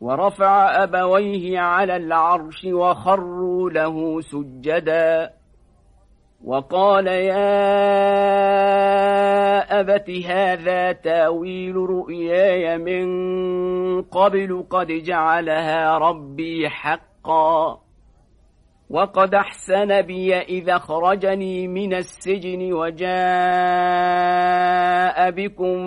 ورفع أبويه على العرش وخروا له سجدا. وقال يا أبت هذا تأويل رؤياي من قبل قد جعلها ربي حقا. وقد أحسن بي إذا خرجني من السجن وجاء بكم